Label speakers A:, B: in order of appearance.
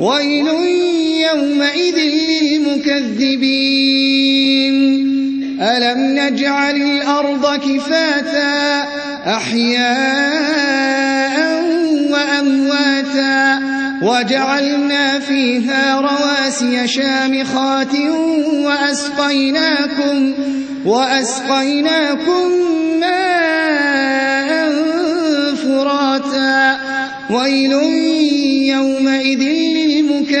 A: ويل يومئذ للمكذبين. ألم نجعل الأرض كفاتا أحياء وأمواتا وجعلنا فيها رواسي شامخات وأسقيناكم وأسقيناكم ماء فراتا. ويل